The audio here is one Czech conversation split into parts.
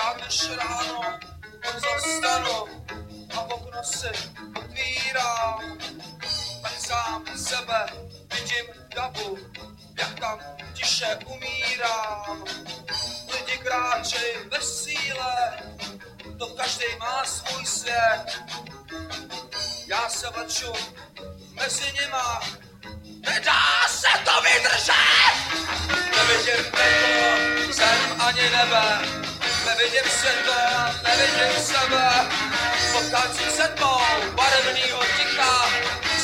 Já dnes ráno zastanu a okno si otvírám. Tak sám sebe vidím davu, jak tam tiše umírám. Lidi kráčej ve síle, to každý má svůj svět. Já se vleču mezi nima, nedá se to vydržet! Nevidím peklo, zem ani nebe, nevidím světla, nevidím sebe. Potáčím se tmou, barevnýho ticha,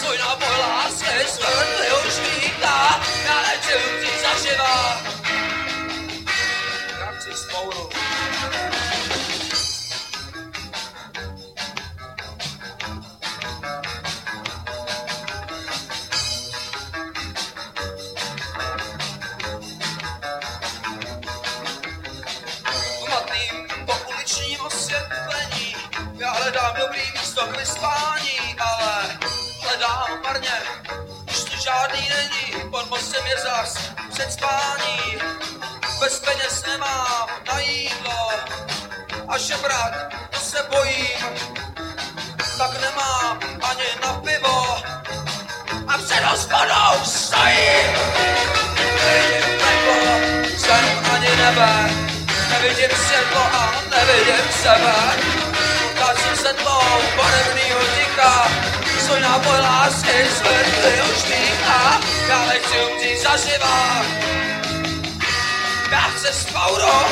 svůj náboj lásky svrtli už vítá, já nečím ti zaživa. Hledám dobrý místo k vyspání, ale hledám marně, už tu žádný není, pod mostem je zas před spání. Bez peněz nemám na jídlo a žebrat, to se bojím, tak nemám ani na pivo a před hospodou stojím. Nevidím peklo, zem ani nebe, nevidím světlo a nevidím sebe. Ukáčím se tmou barevnýho ticha, svůj náboj lásky světly už dýchá. Já nechci umřít zaživa, já chci spouro,